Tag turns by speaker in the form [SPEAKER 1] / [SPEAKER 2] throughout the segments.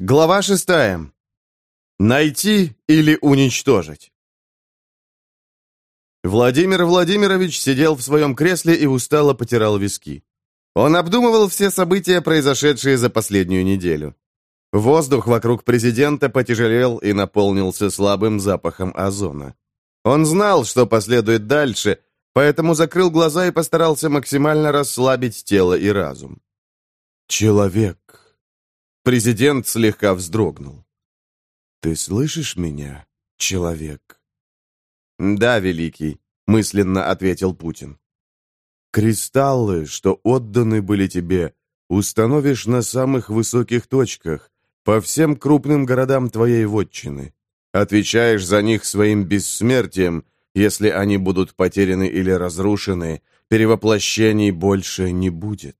[SPEAKER 1] Глава шестая. Найти или уничтожить. Владимир Владимирович сидел в своем кресле и устало потирал виски. Он обдумывал все события, произошедшие за последнюю неделю. Воздух вокруг президента потяжелел и наполнился слабым запахом озона. Он знал, что последует дальше, поэтому закрыл глаза и постарался максимально расслабить тело и разум. «Человек», Президент слегка вздрогнул. «Ты слышишь меня, человек?» «Да, Великий», — мысленно ответил Путин. «Кристаллы, что отданы были тебе, установишь на самых высоких точках, по всем крупным городам твоей вотчины. Отвечаешь за них своим бессмертием, если они будут потеряны или разрушены, перевоплощений больше не будет.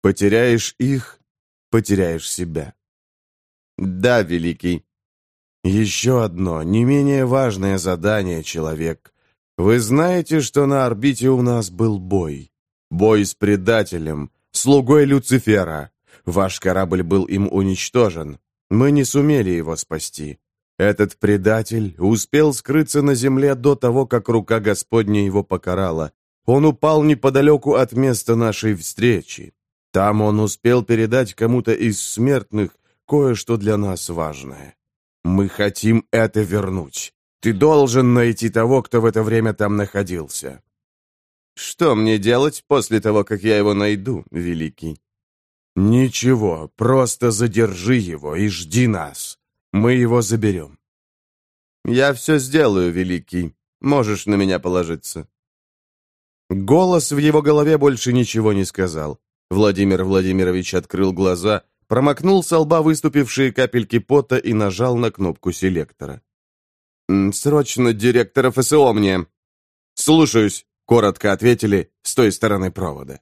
[SPEAKER 1] Потеряешь их, потеряешь себя. Да, Великий. Еще одно, не менее важное задание, человек. Вы знаете, что на орбите у нас был бой. Бой с предателем, слугой Люцифера. Ваш корабль был им уничтожен. Мы не сумели его спасти. Этот предатель успел скрыться на земле до того, как рука Господня его покарала. Он упал неподалеку от места нашей встречи. Там он успел передать кому-то из смертных кое-что для нас важное. Мы хотим это вернуть. Ты должен найти того, кто в это время там находился. Что мне делать после того, как я его найду, Великий? Ничего, просто задержи его и жди нас. Мы его заберем. Я все сделаю, Великий. Можешь на меня положиться. Голос в его голове больше ничего не сказал. Владимир Владимирович открыл глаза, промокнул с лба выступившие капельки пота и нажал на кнопку селектора. «Срочно директора ФСО мне!» «Слушаюсь», — коротко ответили с той стороны провода.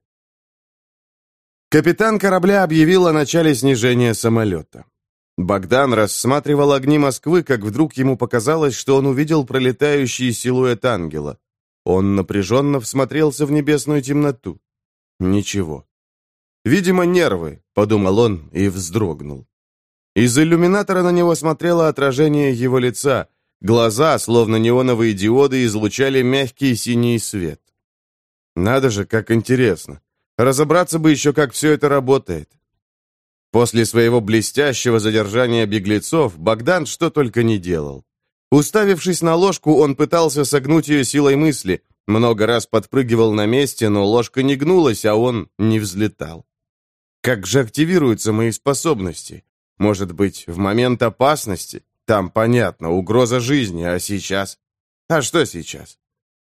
[SPEAKER 1] Капитан корабля объявил о начале снижения самолета. Богдан рассматривал огни Москвы, как вдруг ему показалось, что он увидел пролетающий силуэт ангела. Он напряженно всмотрелся в небесную темноту. Ничего. «Видимо, нервы», — подумал он и вздрогнул. Из иллюминатора на него смотрело отражение его лица. Глаза, словно неоновые диоды, излучали мягкий синий свет. Надо же, как интересно. Разобраться бы еще, как все это работает. После своего блестящего задержания беглецов Богдан что только не делал. Уставившись на ложку, он пытался согнуть ее силой мысли, много раз подпрыгивал на месте, но ложка не гнулась, а он не взлетал. Как же активируются мои способности? Может быть, в момент опасности? Там, понятно, угроза жизни, а сейчас? А что сейчас?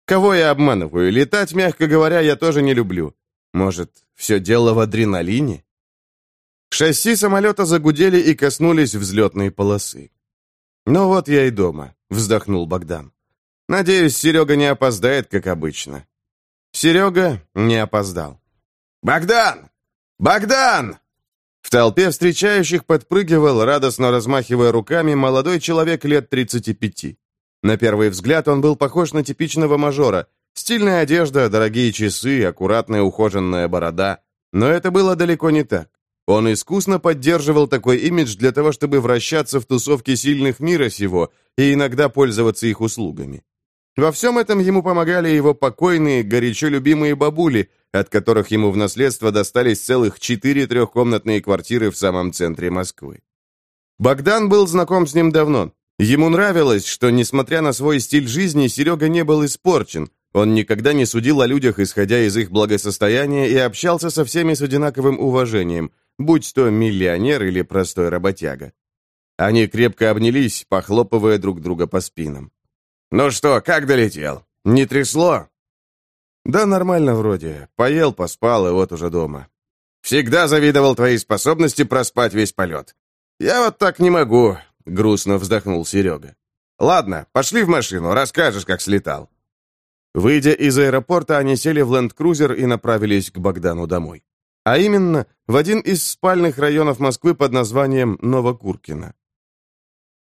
[SPEAKER 1] Кого я обманываю? Летать, мягко говоря, я тоже не люблю. Может, все дело в адреналине? Шасси самолета загудели и коснулись взлетной полосы. «Ну вот я и дома», — вздохнул Богдан. «Надеюсь, Серега не опоздает, как обычно». Серега не опоздал.
[SPEAKER 2] «Богдан! «Богдан!»
[SPEAKER 1] В толпе встречающих подпрыгивал, радостно размахивая руками, молодой человек лет 35. На первый взгляд он был похож на типичного мажора. Стильная одежда, дорогие часы, аккуратная ухоженная борода. Но это было далеко не так. Он искусно поддерживал такой имидж для того, чтобы вращаться в тусовке сильных мира сего и иногда пользоваться их услугами. Во всем этом ему помогали его покойные, горячо любимые бабули, от которых ему в наследство достались целых четыре трехкомнатные квартиры в самом центре Москвы. Богдан был знаком с ним давно. Ему нравилось, что, несмотря на свой стиль жизни, Серега не был испорчен. Он никогда не судил о людях, исходя из их благосостояния, и общался со всеми с одинаковым уважением, будь то миллионер или простой работяга. Они крепко обнялись, похлопывая друг друга по спинам.
[SPEAKER 2] «Ну что, как долетел? Не трясло?»
[SPEAKER 1] «Да нормально вроде. Поел, поспал, и вот уже дома».
[SPEAKER 2] «Всегда завидовал твоей способности проспать весь полет. Я вот так не могу», — грустно вздохнул Серега. «Ладно, пошли в машину, расскажешь, как слетал».
[SPEAKER 1] Выйдя из аэропорта, они сели в ленд-крузер и направились к Богдану домой. А именно, в один из спальных районов Москвы под названием Новокуркино.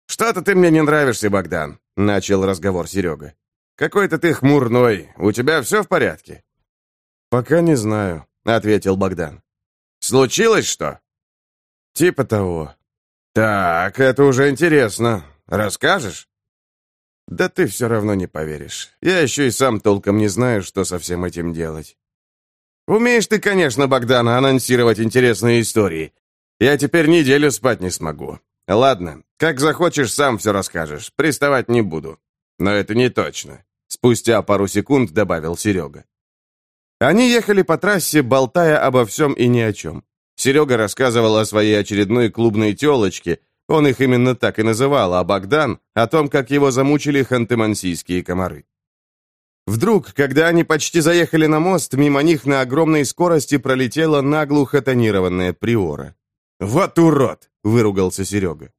[SPEAKER 2] «Что-то ты мне не нравишься, Богдан», — начал разговор Серега. «Какой-то ты хмурной. У тебя все в порядке?»
[SPEAKER 1] «Пока не знаю», — ответил Богдан.
[SPEAKER 2] «Случилось что?»
[SPEAKER 1] «Типа того».
[SPEAKER 2] Так, это уже интересно. Расскажешь?
[SPEAKER 1] Да ты все равно не поверишь. Я еще и сам толком не знаю, что со всем этим делать.
[SPEAKER 2] Умеешь ты, конечно, Богдана, анонсировать интересные истории. Я теперь неделю спать не смогу. Ладно, как захочешь, сам все расскажешь. Приставать не буду. Но это не точно. Спустя пару секунд добавил Серега. Они ехали по трассе, болтая обо всем и ни о чем. Серега рассказывал о своей очередной клубной телочке, он их именно так и называл, а Богдан — о том, как его замучили ханты-мансийские комары. Вдруг, когда они почти заехали на мост, мимо них на огромной скорости пролетела наглухо тонированная приора. «Вот урод!» — выругался Серега.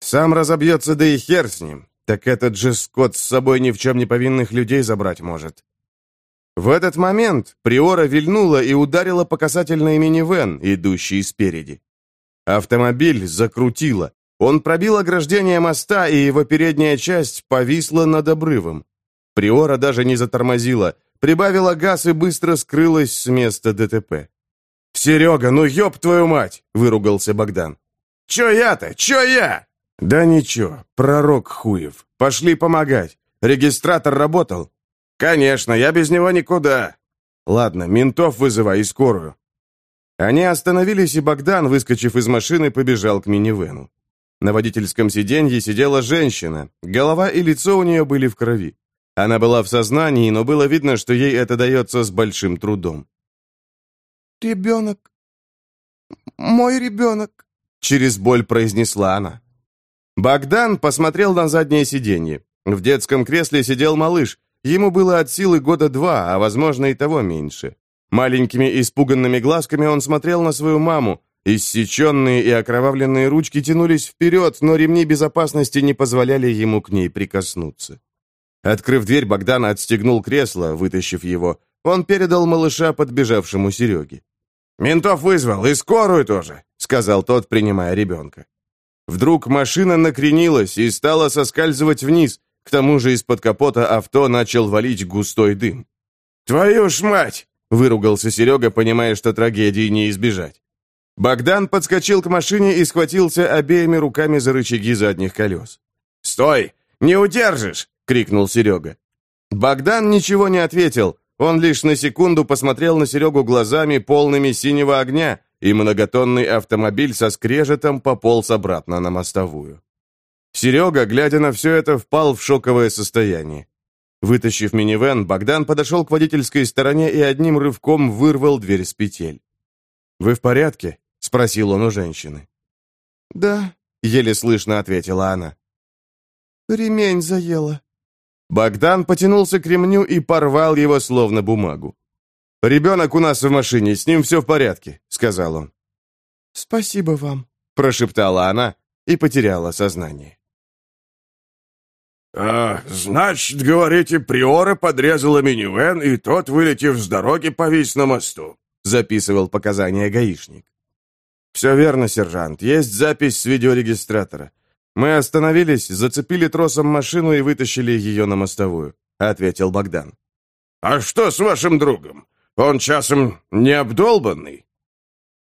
[SPEAKER 2] «Сам разобьется, да и хер с ним. Так этот же скот с собой ни в чем не повинных людей забрать может». В этот момент Приора вильнула и ударила по касательной минивэн, идущей спереди. Автомобиль закрутило. Он пробил ограждение моста, и его передняя часть повисла над обрывом. Приора даже не затормозила, прибавила газ и быстро скрылась с места ДТП. «Серега, ну ёб твою мать!» — выругался Богдан. «Чё я-то? Чё я?»
[SPEAKER 1] «Да ничего, пророк хуев. Пошли помогать. Регистратор работал?»
[SPEAKER 2] «Конечно, я без него никуда».
[SPEAKER 1] «Ладно, ментов вызывай и скорую». Они остановились, и Богдан, выскочив из машины, побежал к минивену. На водительском сиденье сидела женщина. Голова и лицо у нее были в крови. Она была в сознании, но было видно, что ей это дается с большим трудом.
[SPEAKER 3] «Ребенок. Мой ребенок», — через боль произнесла она.
[SPEAKER 1] Богдан посмотрел на заднее сиденье. В детском кресле сидел малыш. Ему было от силы года два, а, возможно, и того меньше. Маленькими испуганными глазками он смотрел на свою маму. Иссеченные и окровавленные ручки тянулись вперед, но ремни безопасности не позволяли ему к ней прикоснуться. Открыв дверь, Богдан отстегнул кресло, вытащив его. Он передал малыша подбежавшему Сереге.
[SPEAKER 2] «Ментов вызвал, и скорую тоже», — сказал тот, принимая ребенка.
[SPEAKER 1] Вдруг машина накренилась и стала соскальзывать вниз. К тому же из-под капота авто начал валить густой дым.
[SPEAKER 2] «Твою ж мать!»
[SPEAKER 1] — выругался Серега, понимая, что трагедии не избежать. Богдан подскочил к машине и схватился обеими руками за рычаги задних колес.
[SPEAKER 2] «Стой! Не удержишь!» — крикнул Серега.
[SPEAKER 1] Богдан ничего не ответил. Он лишь на секунду посмотрел на Серегу глазами, полными синего огня, и многотонный автомобиль со скрежетом пополз обратно на мостовую. Серега, глядя на все это, впал в шоковое состояние. Вытащив минивэн, Богдан подошел к водительской стороне и одним рывком вырвал дверь с петель. «Вы в порядке?» — спросил он у женщины.
[SPEAKER 3] «Да», —
[SPEAKER 1] еле слышно ответила она.
[SPEAKER 3] «Ремень заела».
[SPEAKER 1] Богдан потянулся к ремню и порвал его, словно бумагу. «Ребенок у нас в машине, с ним все в порядке», — сказал он.
[SPEAKER 3] «Спасибо вам», —
[SPEAKER 1] прошептала она и потеряла сознание.
[SPEAKER 2] «А, значит, говорите, Приора подрезала минивэн, и тот, вылетев с дороги, повис на мосту», — записывал показания гаишник.
[SPEAKER 1] «Все верно, сержант. Есть запись с видеорегистратора. Мы остановились, зацепили тросом машину и вытащили ее на мостовую», — ответил Богдан.
[SPEAKER 2] «А что с вашим другом? Он часом не обдолбанный?»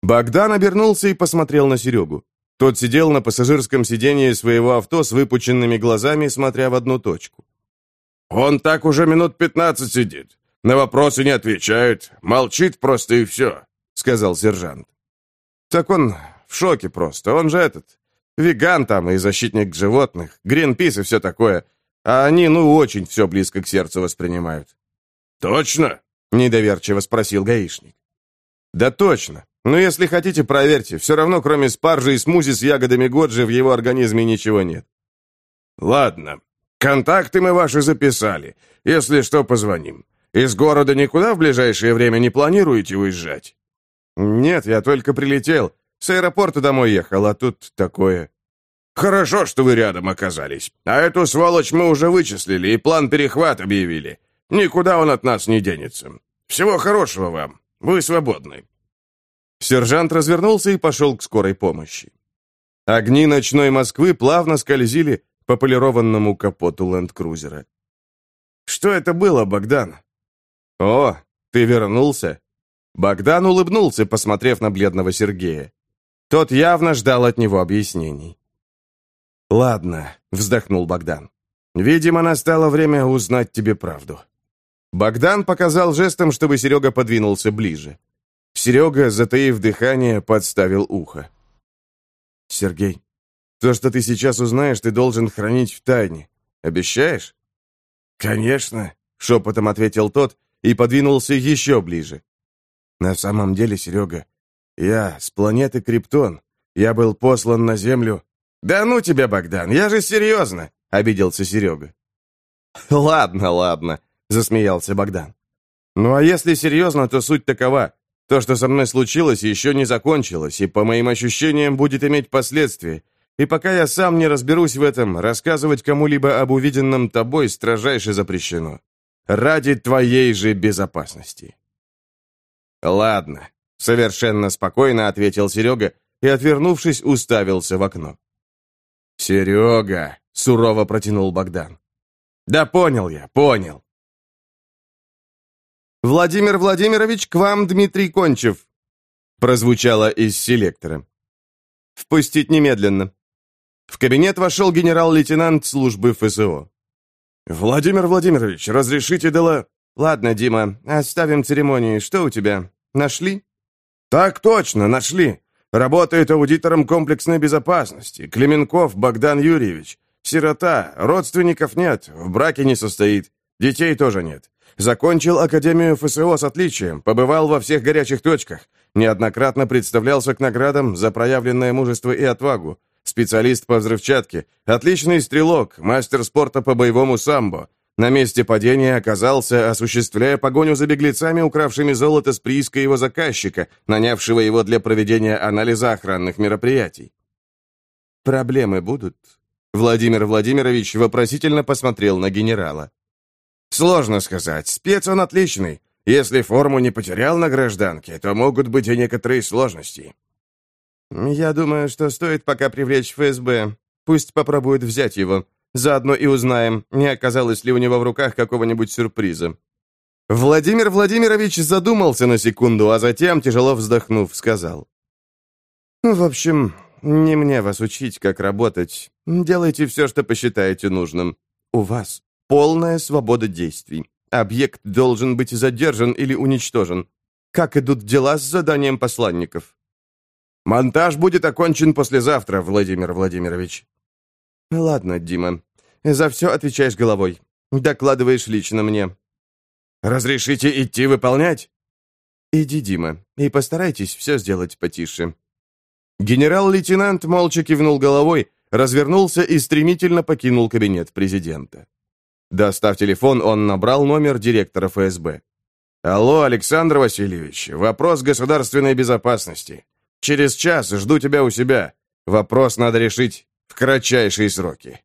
[SPEAKER 1] Богдан обернулся и посмотрел на Серегу. Тот сидел на пассажирском сидении своего авто с выпученными глазами, смотря в одну точку.
[SPEAKER 2] «Он так уже минут пятнадцать сидит. На вопросы не отвечает. Молчит просто и все», — сказал сержант.
[SPEAKER 1] «Так он в шоке просто. Он же этот, веган там и защитник животных, гринпис и все такое. А они, ну, очень все близко к сердцу воспринимают».
[SPEAKER 2] «Точно?»
[SPEAKER 1] — недоверчиво спросил гаишник. «Да точно. Но если хотите, проверьте. Все равно, кроме спаржи и смузи с ягодами Годжи, в его организме ничего нет.
[SPEAKER 2] Ладно. Контакты мы ваши записали. Если что, позвоним. Из города никуда в ближайшее время не планируете уезжать?
[SPEAKER 1] Нет, я только прилетел. С аэропорта домой ехал, а тут такое.
[SPEAKER 2] Хорошо, что вы рядом оказались. А эту сволочь мы уже вычислили и план перехват объявили. Никуда он от нас не денется. Всего хорошего вам. Вы свободны.
[SPEAKER 1] Сержант развернулся и пошел к скорой помощи. Огни ночной Москвы плавно скользили по полированному капоту ленд-крузера. «Что это было, Богдан?» «О, ты вернулся?» Богдан улыбнулся, посмотрев на бледного Сергея.
[SPEAKER 2] Тот явно ждал от него объяснений. «Ладно», — вздохнул Богдан. «Видимо, настало время узнать тебе правду». Богдан показал жестом, чтобы Серега подвинулся ближе. Серега, затаив дыхание, подставил ухо. «Сергей, то, что ты сейчас узнаешь, ты должен хранить в тайне. Обещаешь?» «Конечно», — шепотом ответил тот и подвинулся еще ближе. «На самом деле, Серега, я с планеты Криптон. Я был послан на Землю...» «Да ну тебя, Богдан, я же серьезно!» — обиделся Серега. «Ладно, ладно», — засмеялся Богдан. «Ну а если серьезно, то суть такова. То, что со мной случилось, еще не закончилось, и, по моим ощущениям, будет иметь последствия. И пока я сам не разберусь в этом, рассказывать кому-либо об увиденном тобой строжайше запрещено. Ради твоей же безопасности». «Ладно», — совершенно спокойно ответил Серега и, отвернувшись, уставился в окно. «Серега», — сурово протянул Богдан. «Да понял я, понял.
[SPEAKER 1] «Владимир Владимирович, к вам Дмитрий Кончев!» Прозвучало из селектора. «Впустить немедленно!» В кабинет вошел генерал-лейтенант службы ФСО.
[SPEAKER 2] «Владимир Владимирович, разрешите дела...»
[SPEAKER 1] «Ладно, Дима, оставим церемонии. Что у тебя? Нашли?»
[SPEAKER 2] «Так точно, нашли. Работает аудитором комплексной безопасности. Клеменков Богдан Юрьевич. Сирота, родственников нет, в браке не состоит, детей тоже нет. Закончил Академию ФСО с отличием, побывал во всех горячих точках, неоднократно представлялся к наградам за проявленное мужество и отвагу. Специалист по взрывчатке, отличный стрелок, мастер спорта по боевому самбо. На месте падения оказался, осуществляя погоню за беглецами, укравшими золото с прииска его заказчика, нанявшего его для проведения анализа охранных мероприятий.
[SPEAKER 1] «Проблемы будут?» Владимир Владимирович вопросительно посмотрел на генерала.
[SPEAKER 2] Сложно сказать. Спец он отличный. Если форму не потерял на гражданке, то могут быть и некоторые сложности.
[SPEAKER 1] Я думаю, что стоит пока привлечь ФСБ. Пусть попробуют взять его. Заодно и узнаем, не оказалось ли у него в руках какого-нибудь сюрприза. Владимир Владимирович задумался на секунду, а затем, тяжело вздохнув, сказал. «В общем, не мне вас учить, как работать. Делайте все, что посчитаете нужным. У вас Полная свобода действий. Объект должен быть задержан или уничтожен. Как идут дела с заданием посланников?
[SPEAKER 2] Монтаж будет окончен послезавтра, Владимир Владимирович.
[SPEAKER 1] Ладно, Дима. За все отвечаешь головой. Докладываешь лично мне.
[SPEAKER 2] Разрешите идти выполнять?
[SPEAKER 1] Иди, Дима, и постарайтесь все сделать потише. Генерал-лейтенант молча кивнул головой, развернулся и стремительно покинул кабинет президента. Достав телефон, он набрал номер директора ФСБ.
[SPEAKER 2] «Алло, Александр Васильевич, вопрос государственной безопасности. Через час жду тебя у себя. Вопрос надо решить в кратчайшие сроки».